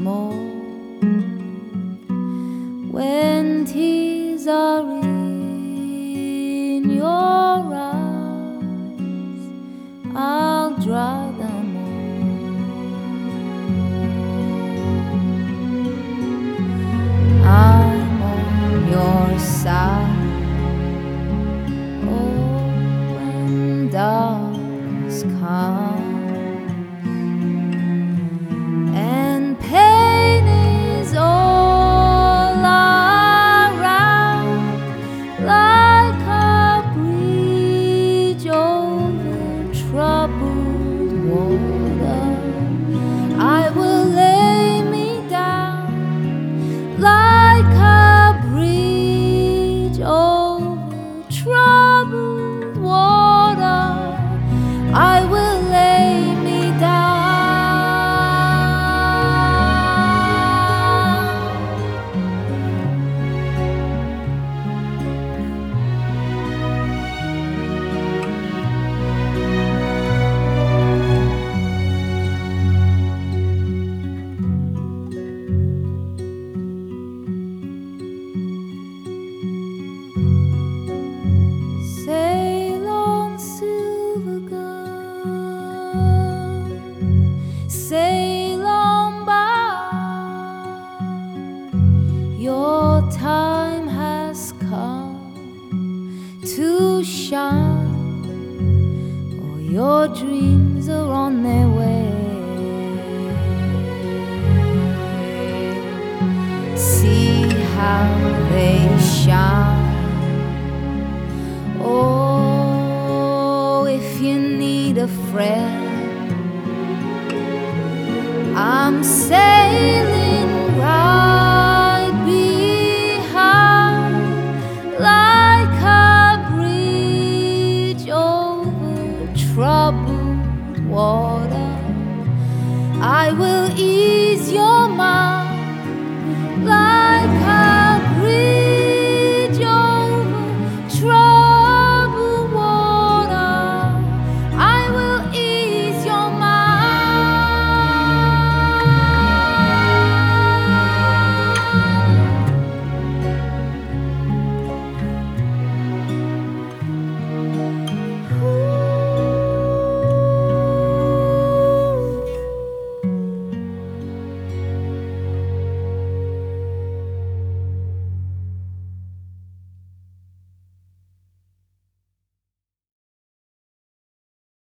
small when tears are in your eyes. I'll dry them all. I'm on your side. Oh, when darkness comes time has come to shine. All your dreams are on their way. See how they shine. Oh, if you need a friend, I'm sailing I will ease your mind.